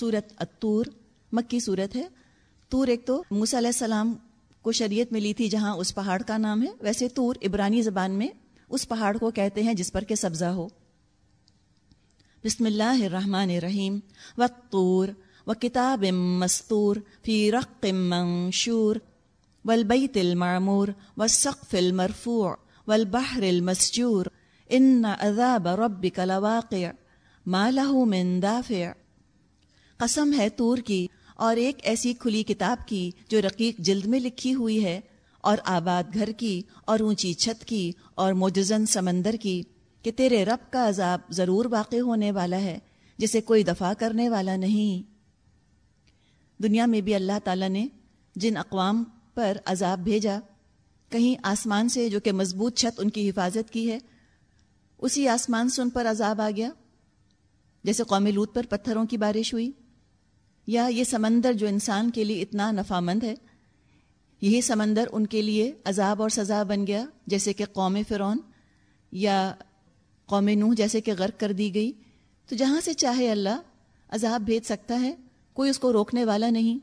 سورت اتور مکی صورت ہے۔ تور ایک تو موسیٰ علیہ السلام کو شریعت ملی تھی جہاں اس پہاڑ کا نام ہے۔ ویسے تور عبرانی زبان میں اس پہاڑ کو کہتے ہیں جس پر کہ سبزہ ہو۔ بسم اللہ الرحمن الرحیم۔ و وطور و کتاب مستور، فی رق منشور۔ والبیت المعمور، والسقف المرفوع، والبحر المسجور۔ ان عذاب ربک لواقع، ما له من دافع۔ قسم ہے تور کی اور ایک ایسی کھلی کتاب کی جو رقیق جلد میں لکھی ہوئی ہے اور آباد گھر کی اور اونچی چھت کی اور موجزن سمندر کی کہ تیرے رب کا عذاب ضرور واقع ہونے والا ہے، جسے کوئی دفاع کرنے والا نہیں۔ دنیا میں بھی اللہ تعالیٰ نے جن اقوام پر عذاب بھیجا، کہیں آسمان سے جو کہ مضبوط چھت ان کی حفاظت کی ہے، اسی آسمان سے ان پر عذاب آ گیا، جیسے قومی لوت پر پتھروں کی بارش ہوئی۔ یا یہ سمندر جو انسان کے لیے اتنا نفع مند ہے، یہی سمندر ان کے لیے عذاب اور سزا بن گیا، جیسے کہ قوم فرعون یا قوم نوح جیسے کہ غرق کر دی گئی۔ تو جہاں سے چاہے اللہ عذاب بھیج سکتا ہے، کوئی اس کو روکنے والا نہیں۔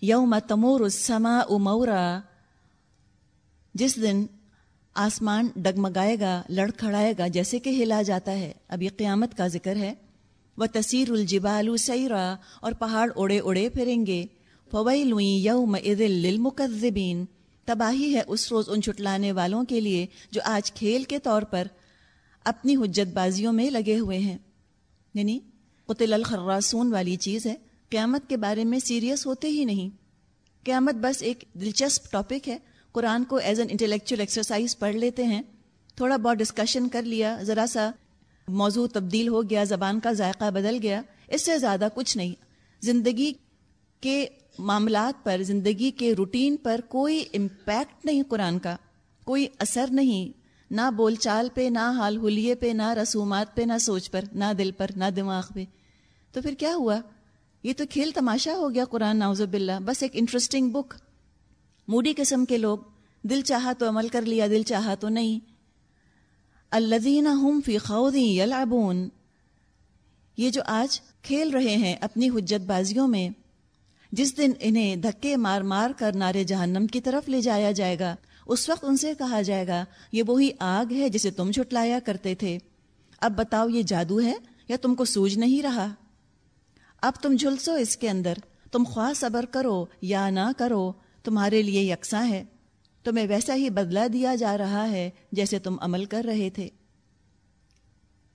یوم تمور السما امورا جس دن آسمان ڈگمگائے گا، لڑکھڑائے گا، جیسے کہ ہلا جاتا ہے۔ اب یہ قیامت کا ذکر ہے۔ وہ تصیر الجبال سیرا اور پہاڑ اڑے اڑے پھریں گے۔ فوئی لوئیں یوم للمکذبین تباہی ہے اس روز ان چھٹلانے والوں کے لیے جو آج کھیل کے طور پر اپنی حجت بازیوں میں لگے ہوئے ہیں۔ یعنی قتل الخراسون والی چیز ہے۔ قیامت کے بارے میں سیریس ہوتے ہی نہیں۔ قیامت بس ایک دلچسپ ٹاپک ہے۔ قرآن کو ایز این انٹلیکچوئل ایکسرسائز پڑھ لیتے ہیں۔ تھوڑا بہت ڈسکشن کر لیا۔ ذرا سا موضوع تبدیل ہو گیا، زبان کا ذائقہ بدل گیا، اس سے زیادہ کچھ نہیں۔ زندگی کے معاملات پر، زندگی کے روٹین پر کوئی امپیکٹ نہیں قرآن کا، کوئی اثر نہیں۔ نہ بول چال پہ، نہ حال حلیے پہ، نہ رسومات پہ، نہ سوچ پر، نہ دل پر، نہ دماغ پہ۔ تو پھر کیا ہوا؟ یہ تو کھیل تماشا ہو گیا قرآن ناوز باللہ۔ بس ایک انٹرسٹنگ بک موڈی قسم کے لوگ، دل چاہا تو عمل کر لیا، دل چاہا تو نہیں۔ الزین ہم فی خودی یلعبون۔ یہ جو آج کھیل رہے ہیں اپنی حجت بازیوں میں، جس دن انہیں دھکے مار مار کر نارے جہنم کی طرف لے جایا جائے گا، اس وقت ان سے کہا جائے گا، یہ وہی آگ ہے جسے تم چھٹلایا کرتے تھے۔ اب بتاؤ یہ جادو ہے یا تم کو سوج نہیں رہا؟ اب تم جھلسو اس کے اندر، تم خواہ صبر کرو یا نہ کرو، تمہارے لیے یکساں ہے۔ تمہیں ویسا ہی بدلہ دیا جا رہا ہے جیسے تم عمل کر رہے تھے۔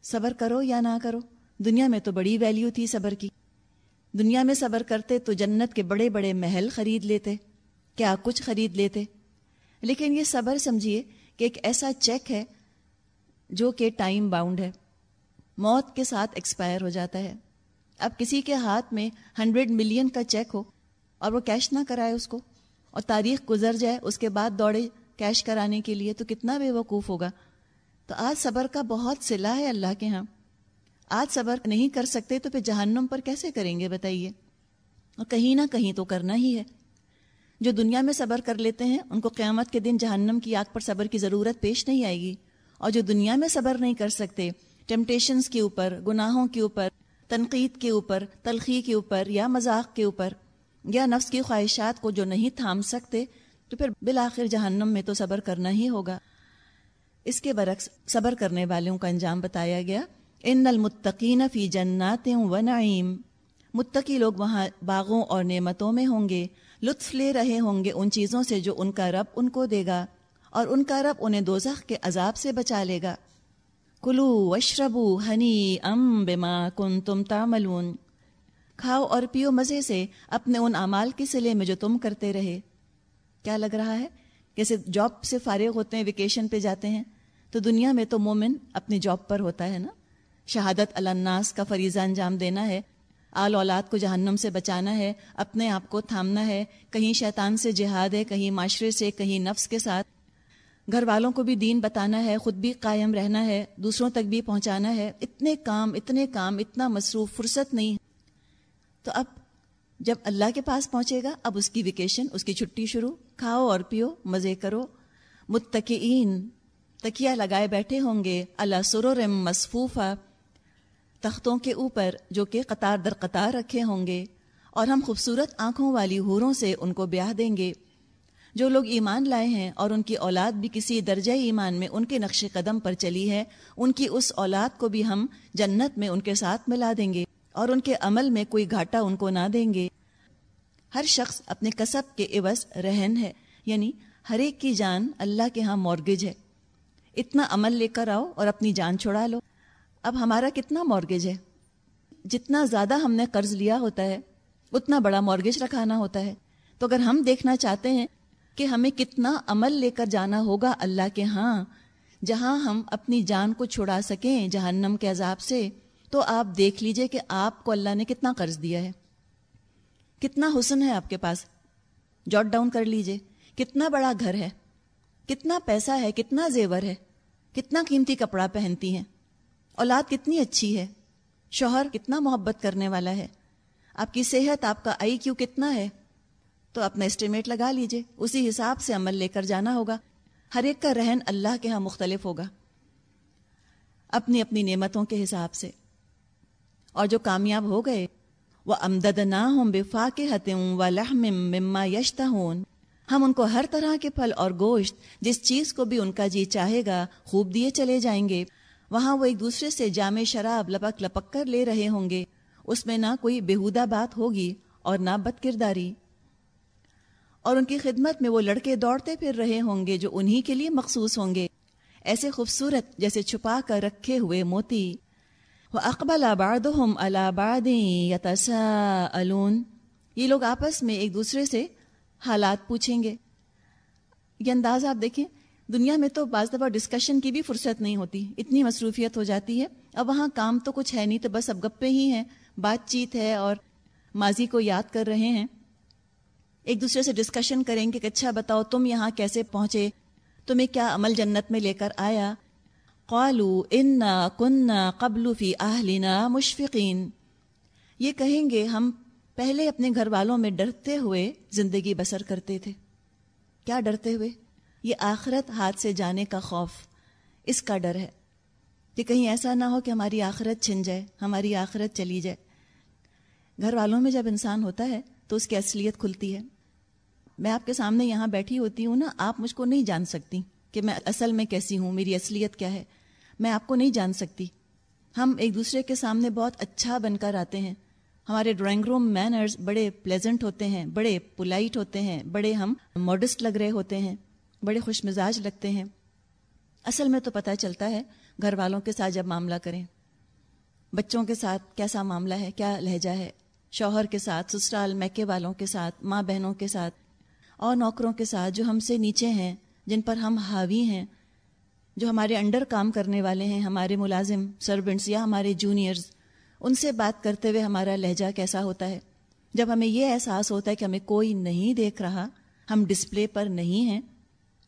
صبر کرو یا نہ کرو؟ دنیا میں تو بڑی ویلیو تھی صبر کی۔ دنیا میں صبر کرتے تو جنت کے بڑے بڑے محل خرید لیتے۔ کیا کچھ خرید لیتے؟ لیکن یہ صبر سمجھیے کہ ایک ایسا چیک ہے جو کہ ٹائم باؤنڈ ہے۔ موت کے ساتھ ایکسپائر ہو جاتا ہے۔ اب کسی کے ہاتھ میں ہنڈریڈ ملین کا چیک ہو اور وہ کیش نہ کرائے اس کو۔ اور تاریخ گزر جائے، اس کے بعد دوڑے کیش کرانے کے لیے تو کتنا بے وقوف ہوگا۔ تو آج صبر کا بہت سلا ہے اللہ کے ہاں۔ آج صبر نہیں کر سکتے تو پھر جہنم پر کیسے کریں گے بتائیے؟ اور کہیں نہ کہیں تو کرنا ہی ہے۔ جو دنیا میں صبر کر لیتے ہیں، ان کو قیامت کے دن جہنم کی آگ پر صبر کی ضرورت پیش نہیں آئے گی۔ اور جو دنیا میں صبر نہیں کر سکتے ٹیمپٹیشنس کے اوپر، گناہوں کے اوپر، تنقید کے اوپر، تلخی کے اوپر یا مذاق کے اوپر یا نفس کی خواہشات کو جو نہیں تھام سکتے، تو پھر بالآخر جہنم میں تو صبر کرنا ہی ہوگا۔ اس کے برعکس صبر کرنے والوں کا انجام بتایا گیا، ان المتقین فی جنات و نعیم متقی لوگ وہاں باغوں اور نعمتوں میں ہوں گے، لطف لے رہے ہوں گے ان چیزوں سے جو ان کا رب ان کو دے گا، اور ان کا رب انہیں دوزخ کے عذاب سے بچا لے گا۔ کلو وشربو ہنی ام بما کن تم تاملون کھاؤ اور پیو مزے سے اپنے ان اعمال کے سلے میں جو تم کرتے رہے۔ کیا لگ رہا ہے جیسے جاب سے فارغ ہوتے ہیں ویکیشن پہ جاتے ہیں؟ تو دنیا میں تو مومن اپنی جاب پر ہوتا ہے نا۔ شہادت الناس کا فریضہ انجام دینا ہے۔ آل اولاد کو جہنم سے بچانا ہے۔ اپنے آپ کو تھامنا ہے۔ کہیں شیطان سے جہاد ہے، کہیں معاشرے سے، کہیں نفس کے ساتھ۔ گھر والوں کو بھی دین بتانا ہے، خود بھی قائم رہنا ہے، دوسروں تک بھی پہنچانا ہے۔ اتنے کام اتنے کام، اتنا مصروف، فرصت نہیں۔ تو اب جب اللہ کے پاس پہنچے گا، اب اس کی ویکیشن اس کی چھٹی شروع، کھاؤ اور پیو، مزے کرو۔ متقین تکیا لگائے بیٹھے ہوں گے۔ اللہ سرور مصفوفہ، تختوں کے اوپر جو کہ قطار در قطار رکھے ہوں گے۔ اور ہم خوبصورت آنکھوں والی حوروں سے ان کو بیاہ دیں گے۔ جو لوگ ایمان لائے ہیں اور ان کی اولاد بھی کسی درجہ ایمان میں ان کے نقش قدم پر چلی ہے، ان کی اس اولاد کو بھی ہم جنت میں ان کے ساتھ ملا دیں گے۔ اور ان کے عمل میں کوئی گھاٹا ان کو نہ دیں گے۔ ہر شخص اپنے کسب کے عوض رہن ہے یعنی ہر ایک کی جان اللہ کے ہاں مورگج ہے۔ اتنا عمل لے کر آؤ اور اپنی جان چھڑا لو۔ اب ہمارا کتنا مورگج ہے؟ جتنا زیادہ ہم نے قرض لیا ہوتا ہے، اتنا بڑا مورگیج رکھانا ہوتا ہے۔ تو اگر ہم دیکھنا چاہتے ہیں کہ ہمیں کتنا عمل لے کر جانا ہوگا اللہ کے ہاں جہاں ہم اپنی جان کو چھڑا سکیں جہنم کے عذاب سے تو آپ دیکھ لیجیے کہ آپ کو اللہ نے کتنا قرض دیا ہے۔ کتنا حسن ہے آپ کے پاس۔ جاٹ ڈاؤن کر لیجیے۔ کتنا بڑا گھر ہے۔ کتنا پیسہ ہے، کتنا زیور ہے۔ کتنا قیمتی کپڑا پہنتی ہیں۔ اولاد کتنی اچھی ہے۔ شوہر کتنا محبت کرنے والا ہے۔ آپ کی صحت، آپ کا آئی کیو کتنا ہے۔ تو اپنا اسٹیمیٹ لگا لیجیے۔ اسی حساب سے عمل لے کر جانا ہوگا۔ ہر ایک کا رہن اللہ کے ہاں مختلف ہوگا۔ اپنی اپنی نعمتوں کے حساب سے۔ اور جو کامیاب ہو گئے۔ وہ امدد نہ ہوں بے فاق ہتوں و لحم مما یشتا ہم ان کو ہر طرح کے پھل اور گوشت جس چیز کو بھی ان کا جی چاہے گا خوب دیے چلے جائیں گے۔ وہاں وہ ایک دوسرے سے جامع شراب لپک لپک کر لے رہے ہوں گے۔ اس میں نہ کوئی بےحودہ بات ہوگی اور نہ بد کرداری۔ اور ان کی خدمت میں وہ لڑکے دوڑتے پھر رہے ہوں گے جو انہی کے لیے مخصوص ہوں گے۔ ایسے خوبصورت جیسے چھپا کر رکھے ہوئے موتی۔ اقبال آباد ہم الاباد یہ لوگ آپس میں ایک دوسرے سے حالات پوچھیں گے. یہ انداز آپ دیکھیں، دنیا میں تو بعض دفعہ ڈسکشن کی بھی فرصت نہیں ہوتی، اتنی مصروفیت ہو جاتی ہے. اب وہاں کام تو کچھ ہے نہیں، تو بس اب گپے ہی ہیں، بات چیت ہے اور ماضی کو یاد کر رہے ہیں. ایک دوسرے سے ڈسکشن کریں گے کہ اچھا بتاؤ، تم یہاں کیسے پہنچے؟ تمہیں کیا عمل جنت میں لے کر آیا؟ قالو ان کن قبل فی اہلنا مشفقین یہ کہیں گے، ہم پہلے اپنے گھر والوں میں ڈرتے ہوئے زندگی بسر کرتے تھے۔ کیا ڈرتے ہوئے؟ یہ آخرت ہاتھ سے جانے کا خوف، اس کا ڈر ہے۔ کہ کہیں ایسا نہ ہو کہ ہماری آخرت چھن جائے، ہماری آخرت چلی جائے۔ گھر والوں میں جب انسان ہوتا ہے تو اس کی اصلیت کھلتی ہے۔ میں آپ کے سامنے یہاں بیٹھی ہوتی ہوں نا، آپ مجھ کو نہیں جان سکتی۔ کہ میں اصل میں کیسی ہوں، میری اصلیت کیا ہے؟ میں آپ کو نہیں جان سکتی۔ ہم ایک دوسرے کے سامنے بہت اچھا بن کر آتے ہیں۔ ہمارے ڈرائنگ روم مینرز بڑے پلیزنٹ ہوتے ہیں، بڑے پولائٹ ہوتے ہیں، بڑے ہم ماڈسٹ لگ رہے ہوتے ہیں، بڑے خوش مزاج لگتے ہیں۔ اصل میں تو پتہ چلتا ہے گھر والوں کے ساتھ جب معاملہ کریں۔ بچوں کے ساتھ کیسا معاملہ ہے، کیا لہجہ ہے؟ شوہر کے ساتھ، سسرال میکے والوں کے ساتھ، ماں بہنوں کے ساتھ اور نوکروں کے ساتھ جو ہم سے نیچے ہیں۔ جن پر ہم حاوی ہیں، جو ہمارے انڈر کام کرنے والے ہیں، ہمارے ملازم سروینٹس یا ہمارے جونیئرز ان سے بات کرتے ہوئے ہمارا لہجہ کیسا ہوتا ہے؟ جب ہمیں یہ احساس ہوتا ہے کہ ہمیں کوئی نہیں دیکھ رہا، ہم ڈسپلے پر نہیں ہیں۔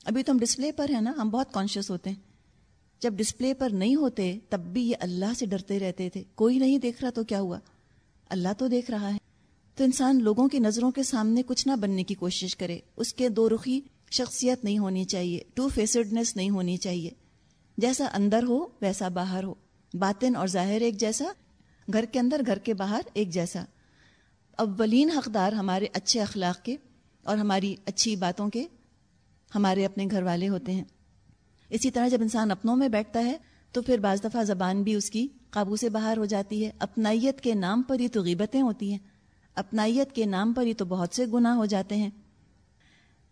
ابھی تو ہم ڈسپلے پر ہیں نا، ہم بہت کانشیس ہوتے ہیں۔ جب ڈسپلے پر نہیں ہوتے، تب بھی یہ اللہ سے ڈرتے رہتے تھے۔ کوئی نہیں دیکھ رہا تو کیا ہوا؟ اللہ تو دیکھ رہا ہے۔ تو انسان لوگوں کی نظروں کے سامنے کچھ نہ بننے کی کوشش کرے، اس کے دو رخی شخصیت نہیں ہونی چاہیے ٹو فیسڈنس نہیں ہونی چاہیے۔ جیسا اندر ہو، ویسا باہر ہو۔ باطن اور ظاہر ایک جیسا، گھر کے اندر گھر کے باہر ایک جیسا۔ اولین حقدار ہمارے اچھے اخلاق کے اور ہماری اچھی باتوں کے ہمارے اپنے گھر والے ہوتے ہیں۔ اسی طرح جب انسان اپنوں میں بیٹھتا ہے، تو پھر بعض دفعہ زبان بھی اس کی قابو سے باہر ہو جاتی ہے۔ اپنائیت کے نام پر ہی تو غیبتیں ہوتی ہیں۔ اپنائیت کے نام پر ہی تو بہت سے گناہ ہو جاتے ہیں۔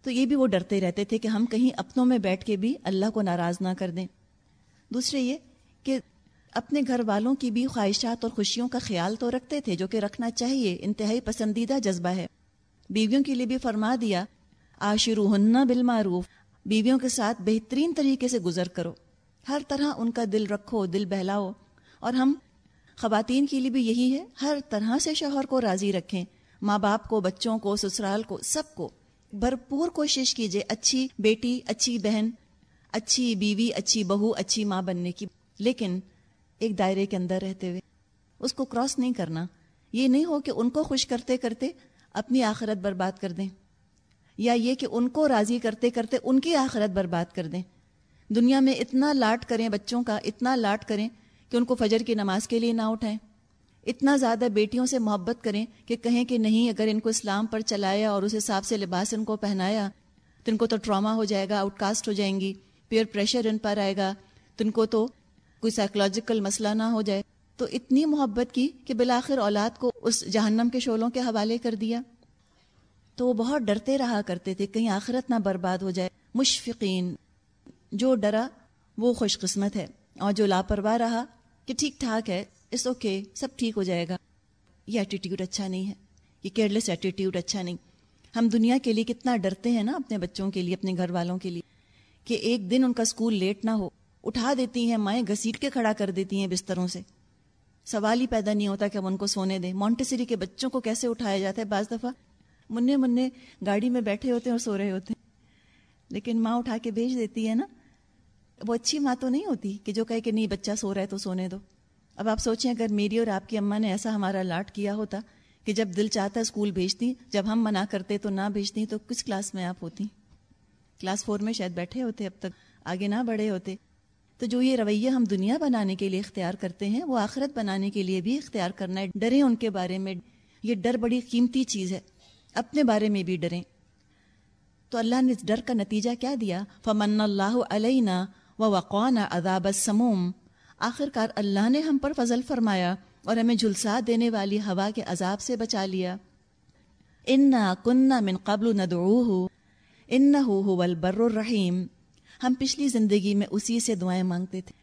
تو یہ بھی وہ ڈرتے رہتے تھے کہ ہم کہیں اپنوں میں بیٹھ کے بھی اللہ کو ناراض نہ کر دیں۔ دوسرے یہ کہ اپنے گھر والوں کی بھی خواہشات اور خوشیوں کا خیال تو رکھتے تھے جو کہ رکھنا چاہیے، انتہائی پسندیدہ جذبہ ہے۔ بیویوں کے لیے بھی فرما دیا آشرو ہننا بالمعروف، بیویوں کے ساتھ بہترین طریقے سے گزر کرو۔ ہر طرح ان کا دل رکھو، دل بہلاؤ۔ اور ہم خواتین کے لیے بھی یہی ہے، ہر طرح سے شوہر کو راضی رکھیں۔ ماں باپ کو، بچوں کو، سسرال کو، سب کو۔ بھرپور کوشش کیجیے اچھی بیٹی، اچھی بہن، اچھی بیوی، اچھی بہو، اچھی ماں بننے کی۔ لیکن ایک دائرے کے اندر رہتے ہوئے اس کو کراس نہیں کرنا۔ یہ نہیں ہو کہ ان کو خوش کرتے کرتے اپنی آخرت برباد کر دیں، یا یہ کہ ان کو راضی کرتے کرتے ان کی آخرت برباد کر دیں۔ دنیا میں اتنا لاٹ کریں بچوں کا، اتنا لاٹ کریں کہ ان کو فجر کی نماز کے لیے نہ اٹھائیں۔ اتنا زیادہ بیٹیوں سے محبت کریں کہ کہیں کہ نہیں، اگر ان کو اسلام پر چلایا اور اس حساب سے لباس ان کو پہنایا، تو ان کو تو ٹراما ہو جائے گا آؤٹ کاسٹ ہو جائیں گی پیئر پریشر ان پر آئے گا، تو ان کو تو کوئی سائیکولوجیکل مسئلہ نہ ہو جائے۔ تو اتنی محبت کی کہ بلاخر اولاد کو اس جہنم کے شولوں کے حوالے کر دیا۔ تو وہ بہت ڈرتے رہا کرتے تھے، کہیں آخرت نہ برباد ہو جائے۔ مشفقین، جو ڈرا وہ خوش قسمت ہے۔ اور جو لاپرواہ رہا کہ ٹھیک ٹھاک ہے اس اوکے سب ٹھیک ہو جائے گا. یہ ایٹیٹیوڈ اچھا نہیں ہے. یہ کیئرلیس ایٹیٹیوڈ اچھا نہیں. ہم دنیا کے لیے کتنا ڈرتے ہیں نا اپنے بچوں کے لیے، اپنے گھر والوں کے لیے. کہ ایک دن ان کا اسکول لیٹ نہ ہو. اٹھا دیتی ہیں مائیں، گھسیٹ کے کھڑا کر دیتی ہیں بستروں سے. سوال ہی پیدا نہیں ہوتا کہ ہم ان کو سونے دیں. مونٹیسری کے بچوں کو کیسے اٹھایا جاتا ہے؟ بعض دفعہ منہ منہ گاڑی میں بیٹھے ہوتے ہیں اور سو رہے ہوتے ہیں. لیکن ماں اٹھا کے بھیج دیتی ہے نا. وہ اچھی ماں تو نہیں ہوتی کہ جو کہے کہ نہیں بچہ سو رہا ہے تو سونے دو. اب آپ سوچیں، اگر میری اور آپ کی اماں نے ایسا ہمارا لاٹ کیا ہوتا کہ جب دل چاہتا اسکول بھیجتی، جب ہم منع کرتے تو نہ بھیجتی، تو کس کلاس میں آپ ہوتی؟ کلاس فور میں شاید بیٹھے ہوتے، اب تک آگے نہ بڑھے ہوتے۔ تو جو یہ رویہ ہم دنیا بنانے کے لیے اختیار کرتے ہیں، وہ آخرت بنانے کے لیے بھی اختیار کرنا ہے۔ ڈریں ان کے بارے میں۔ یہ ڈر بڑی قیمتی چیز ہے۔ اپنے بارے میں بھی ڈریں۔ تو اللہ نے اس ڈر کا نتیجہ کیا دیا؟ فمن اللہ علینا و وقوان اداب سموم آخر کار اللہ نے ہم پر فضل فرمایا اور ہمیں جھلسا دینے والی ہوا کے عذاب سے بچا لیا۔ انا کنہ من قبل ندعوہ ان ہو البر الرحیم ہم پچھلی زندگی میں اسی سے دعائیں مانگتے تھے۔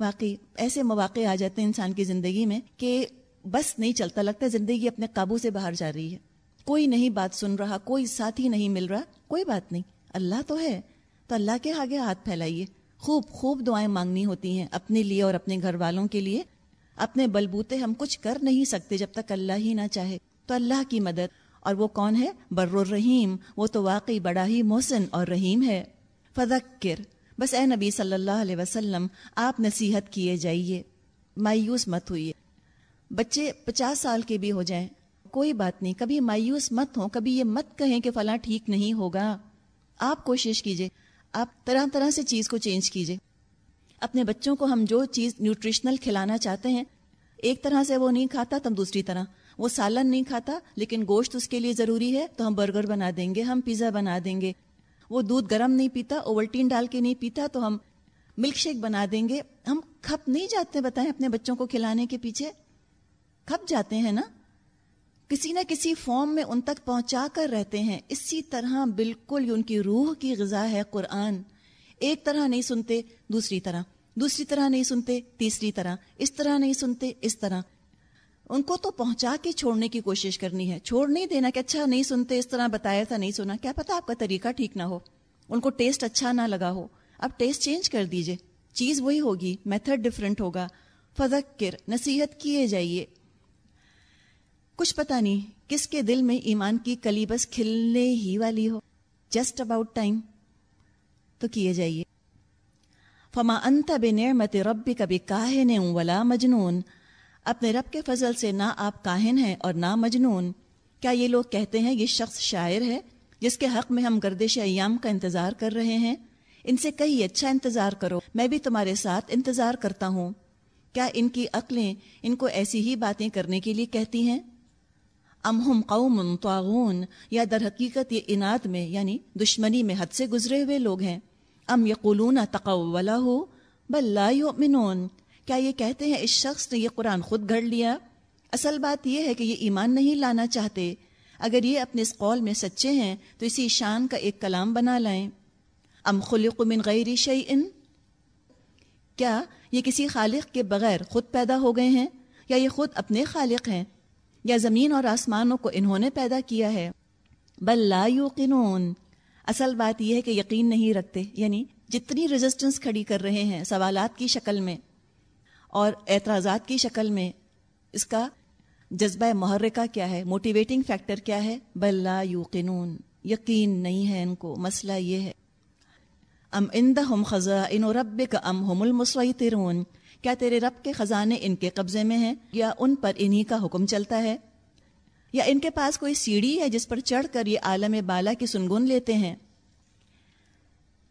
واقعی ایسے مواقع آ جاتے ہیں انسان کی زندگی میں کہ بس نہیں چلتا، لگتا زندگی اپنے قابو سے باہر جا رہی ہے۔ کوئی نہیں بات سن رہا، کوئی ساتھی نہیں مل رہا، کوئی بات نہیں۔ اللہ تو ہے، تو اللہ کے آگے ہاتھ پھیلائیے۔ خوب خوب دعائیں مانگنی ہوتی ہیں اپنے لیے اور اپنے گھر والوں کے لیے۔ اپنے بلبوتے ہم کچھ کر نہیں سکتے جب تک اللہ ہی نہ چاہے۔ تو اللہ کی مدد۔ اور وہ کون ہے؟ بر الرحیم وہ تو واقعی بڑا ہی محسن اور رحیم ہے۔ فذکر۔ بس اے نبی صلی اللہ علیہ وسلم، آپ نصیحت کیے جائیے۔ مایوس مت ہوئیے۔ بچے پچاس سال کے بھی ہو جائیں۔ کوئی بات نہیں، کبھی مایوس مت ہو کبھی یہ مت کہیں کہ فلاں ٹھیک نہیں ہوگا۔ آپ کوشش کیجیے۔ آپ طرح طرح سے چیز کو چینج کیجیے۔ اپنے بچوں کو ہم جو چیز نیوٹریشنل کھلانا چاہتے ہیں، ایک طرح سے وہ نہیں کھاتا تم دوسری طرح۔ وہ سالن نہیں کھاتا، لیکن گوشت اس کے لیے ضروری ہے تو ہم برگر بنا دیں گے، ہم پیزا بنا دیں گے۔ وہ دودھ گرم نہیں پیتا، اوولٹین ڈال کے نہیں پیتا تو ہم ملک شیک بنا دیں گے۔ ہم کھپ نہیں جاتے بتائیں اپنے بچوں کو کھلانے کے پیچھے۔ کھپ جاتے ہیں نا؟ کسی نہ کسی فارم میں ان تک پہنچا کر رہتے ہیں۔ اسی طرح بالکل ان کی روح کی غذا ہے قرآن۔ ایک طرح نہیں سنتے، دوسری طرح۔ دوسری طرح نہیں سنتے، تیسری طرح۔ اس طرح نہیں سنتے، اس طرح۔ ان کو تو پہنچا کے چھوڑنے کی کوشش کرنی ہے۔ چھوڑ نہیں دینا کہ اچھا نہیں سنتے، اس طرح بتایا تھا، نہیں سنا۔ کیا پتا آپ کا طریقہ ٹھیک نہ ہو۔ ان کو ٹیسٹ اچھا نہ لگا ہو۔ اب ٹیسٹ چینج کر دیجیے۔ چیز وہی ہوگی، میتھڈ ڈفرینٹ ہوگا۔ فذکر، نصیحت کیے جائیے۔ کچھ پتا نہیں کس کے دل میں ایمان کی کلی بس کھلنے ہی والی ہو۔ جسٹ اباؤٹ ٹائم تو کیے جائیے۔ فما انت بے نعمت ربی کبھی کاہے نے ولا مجنون۔ اپنے رب کے فضل سے نہ آپ کاہن ہیں اور نہ مجنون۔ کیا یہ لوگ کہتے ہیں یہ شخص شاعر ہے جس کے حق میں ہم گردش ایام کا انتظار کر رہے ہیں؟ ان سے کئی اچھا انتظار کرو۔ میں بھی تمہارے ساتھ انتظار کرتا ہوں۔ کیا ان کی عقلیں ان کو ایسی ہی باتیں کرنے کے لیے کہتی ہیں؟ ام ہم قوم طاغون، یا در حقیقت یہ انعد میں یعنی دشمنی میں حد سے گزرے ہوئے لوگ ہیں۔ ام یقولون تقولا ہو بل لا یؤمنون۔ کیا یہ کہتے ہیں اس شخص نے یہ قرآن خود گھڑ لیا؟ اصل بات یہ ہے کہ یہ ایمان نہیں لانا چاہتے۔ اگر یہ اپنے اس قول میں سچے ہیں، تو اسی شان کا ایک کلام بنا لائیں۔ ام خلق من غیر شیئن؟ کیا یہ کسی خالق کے بغیر خود پیدا ہو گئے ہیں؟ یا یہ خود اپنے خالق ہیں؟ یا زمین اور آسمانوں کو انہوں نے پیدا کیا ہے۔ بل لا یوقنون۔ اصل بات یہ ہے کہ یقین نہیں رکھتے یعنی جتنی ریزسٹنس کھڑی کر رہے ہیں سوالات کی شکل میں اور اعتراضات کی شکل میں، اس کا جذبہ محرکہ کیا ہے موٹیویٹنگ فیکٹر کیا ہے؟ بلا یوقنون۔ یقین نہیں ہے ان کو، مسئلہ یہ ہے۔ ام اند ہم خزاں ان رب کا ام ہم المسوئی کیا تیرے رب کے خزانے ان کے قبضے میں ہیں یا ان پر انہی کا حکم چلتا ہے؟ یا ان کے پاس کوئی سیڑھی ہے جس پر چڑھ کر یہ عالم بالا کی سنگن لیتے ہیں؟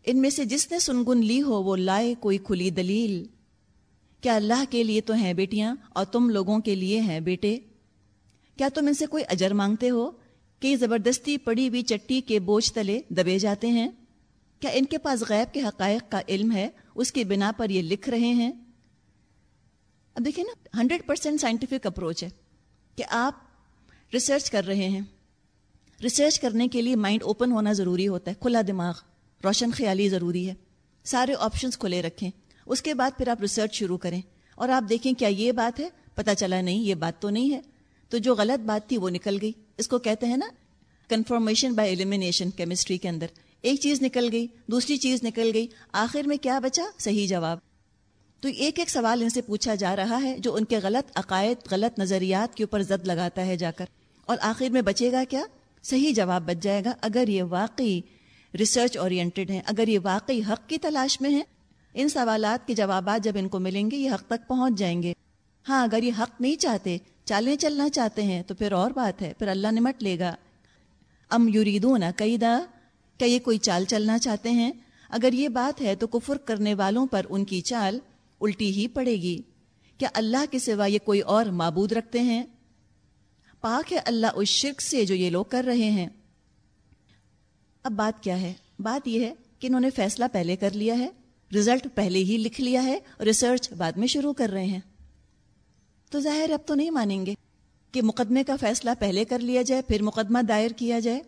ان میں سے جس نے سنگن لی ہو وہ لائے کوئی کھلی دلیل۔ کیا اللہ کے لیے تو ہیں بیٹیاں اور تم لوگوں کے لیے ہیں بیٹے؟ کیا تم ان سے کوئی اجر مانگتے ہو کہ یہ زبردستی پڑی ہوئی چٹی کے بوجھ تلے دبے جاتے ہیں؟ کیا ان کے پاس غیب کے حقائق کا علم ہے؟ اس کی بنا پر یہ لکھ رہے ہیں۔ اب دیکھیں نا، ہنڈریڈ پرسینٹ سائنٹیفک اپروچ ہے کہ آپ ریسرچ کر رہے ہیں۔ ریسرچ کرنے کے لیے مائنڈ اوپن ہونا ضروری ہوتا ہے، کھلا دماغ، روشن خیالی ضروری ہے۔ سارے آپشنس کھلے رکھیں۔ اس کے بعد پھر آپ ریسرچ شروع کریں اور آپ دیکھیں کیا یہ بات ہے؟ پتہ چلا نہیں، یہ بات تو نہیں ہے۔ تو جو غلط بات تھی وہ نکل گئی۔ اس کو کہتے ہیں نا کنفرمیشن بائی ایلیمینیشن کیمسٹری کے اندر۔ ایک چیز نکل گئی، دوسری چیز نکل گئی۔ آخر میں کیا بچا؟ صحیح جواب۔ تو ایک ایک سوال ان سے پوچھا جا رہا ہے جو ان کے غلط عقائد، غلط نظریات کے اوپر زد لگاتا ہے جا کر۔ اور آخر میں بچے گا کیا؟ صحیح جواب بچ جائے گا، اگر یہ واقعی ریسرچ اورینٹیڈ ہیں، اگر یہ واقعی حق کی تلاش میں ہیں۔ ان سوالات کے جوابات جب ان کو ملیں گے، یہ حق تک پہنچ جائیں گے۔ ہاں اگر یہ حق نہیں چاہتے، چالیں چلنا چاہتے ہیں، تو پھر اور بات ہے، پھر اللہ نمٹ لے گا۔ ام یریدون قیدا کیا یہ کوئی چال چلنا چاہتے ہیں؟ اگر یہ بات ہے تو کفر کرنے والوں پر ان کی چال الٹی ہی پڑے گی۔ کیا اللہ کے سوا یہ کوئی اور معبود رکھتے ہیں؟ پاک ہے اللہ اس شرک سے جو یہ لوگ کر رہے ہیں۔ اب بات کیا ہے؟ بات یہ ہے کہ انہوں نے فیصلہ پہلے کر لیا ہے رزلٹ پہلے ہی لکھ لیا ہے اور ریسرچ بعد میں شروع کر رہے ہیں۔ تو ظاہر اب تو نہیں مانیں گے کہ مقدمے کا فیصلہ پہلے کر لیا جائے، پھر مقدمہ دائر کیا جائے۔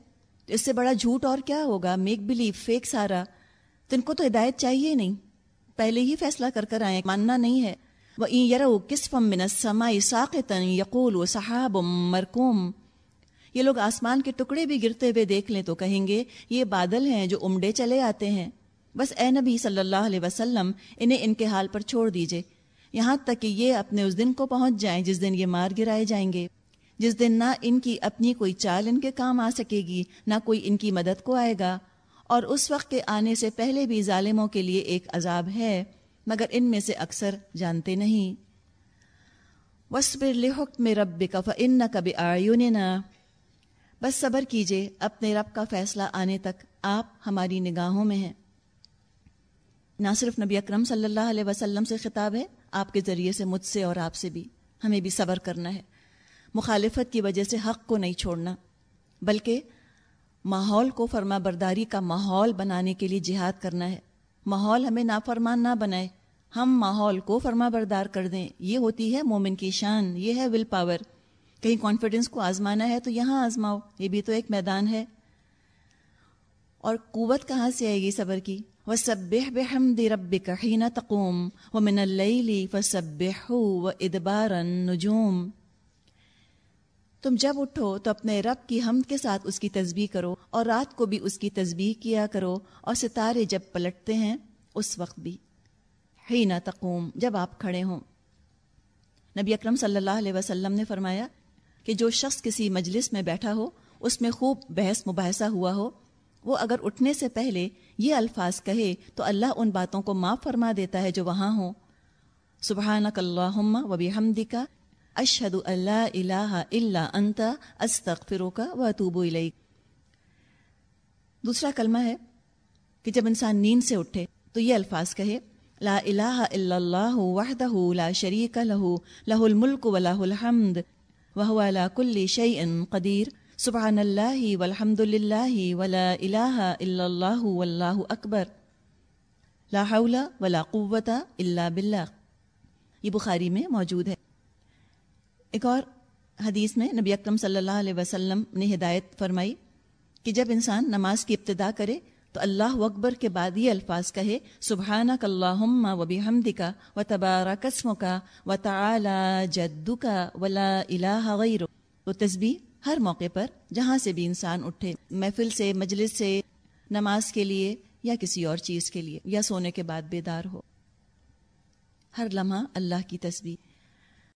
تو اس سے بڑا جھوٹ اور کیا ہوگا؟ میک بلیو فیک سارا۔ تو ان کو تو ہدایت چاہیے نہیں۔ پہلے ہی فیصلہ کر کر آئے ماننا نہیں ہے۔ وہ این یرو کس فم سمائی ساقتن یقول و صحاب مرکوم یہ لوگ آسمان کے ٹکڑے بھی گرتے ہوئے دیکھ لیں تو کہیں گے، یہ بادل ہیں جو عمڈے چلے آتے ہیں۔ بس اے نبی صلی اللہ علیہ وسلم، انہیں ان کے حال پر چھوڑ دیجیے۔ یہاں تک کہ یہ اپنے اس دن کو پہنچ جائیں جس دن یہ مار گرائے جائیں گے۔ جس دن نہ ان کی اپنی کوئی چال ان کے کام آ سکے گی، نہ کوئی ان کی مدد کو آئے گا۔ اور اس وقت کے آنے سے پہلے بھی ظالموں کے لیے ایک عذاب ہے، مگر ان میں سے اکثر جانتے نہیں۔ وسبر لحکم رب کا فن کب بس صبر کیجیے اپنے رب کا فیصلہ آنے تک آپ ہماری نگاہوں میں ہیں۔ نہ صرف نبی اکرم صلی اللہ علیہ وسلم سے خطاب ہے، آپ کے ذریعے سے مجھ سے اور آپ سے بھی۔ ہمیں بھی صبر کرنا ہے۔ مخالفت کی وجہ سے حق کو نہیں چھوڑنا، بلکہ ماحول کو فرما برداری کا ماحول بنانے کے لیے جہاد کرنا ہے۔ ماحول ہمیں نافرمان نہ بنائے۔ ہم ماحول کو فرما بردار کر دیں۔ یہ ہوتی ہے مومن کی شان۔ یہ ہے ول پاور کہیں کانفیڈنس کو آزمانا ہے تو یہاں آزماؤ۔ یہ بھی تو ایک میدان ہے۔ اور قوت کہاں سے آئے گی صبر کی؟ وہ سب بحمد رب کہین تقوم۔ و من اللی فسب و ادبار تم جب اٹھو تو اپنے رب کی حمد کے ساتھ اس کی تسبیح کرو اور رات کو بھی اس کی تسبیح کیا کرو اور ستارے جب پلٹتے ہیں، اس وقت بھی۔ ہی نہ تقوم، جب آپ کھڑے ہوں۔ نبی اکرم صلی اللہ علیہ وسلم نے فرمایا کہ جو شخص کسی مجلس میں بیٹھا ہو، اس میں خوب بحث مباحثہ ہوا ہو، وہ اگر اٹھنے سے پہلے یہ الفاظ کہے تو اللہ ان باتوں کو معاف فرما دیتا ہے جو وہاں ہوں۔ سبحانک اللہم و بحمدکا اشہد اللہ الہ الا انت استغفرک و اتوب الیک۔ دوسرا کلمہ ہے کہ جب انسان نیند سے اٹھے تو یہ الفاظ کہے، لا الہ الا اللہ وحدہ لا شریک لہ لہ الملک و لہ الحمد وهو على كل شيء قدير سبحان الله والحمد لله ولا إله إلا الله والله أكبر لا حول ولا قوة إلا بالله یہ بخاری میں موجود ہے۔ ایک اور حدیث میں نبی اکرم صلی اللہ علیہ وسلم نے ہدایت فرمائی کہ جب انسان نماز کی ابتدا کرے تو اللہ اکبر کے بعد یہ الفاظ کہے سبحانہ اللہم و بحمد کا و تبارہ قسم کا و تعلی جدو کا ولا الہ غیر تو تسبیح ہر موقع پر جہاں سے بھی انسان اٹھے، محفل سے، مجلس سے، نماز کے لیے یا کسی اور چیز کے لیے یا سونے کے بعد بیدار ہو۔ ہر لمحہ اللہ کی تسبیح۔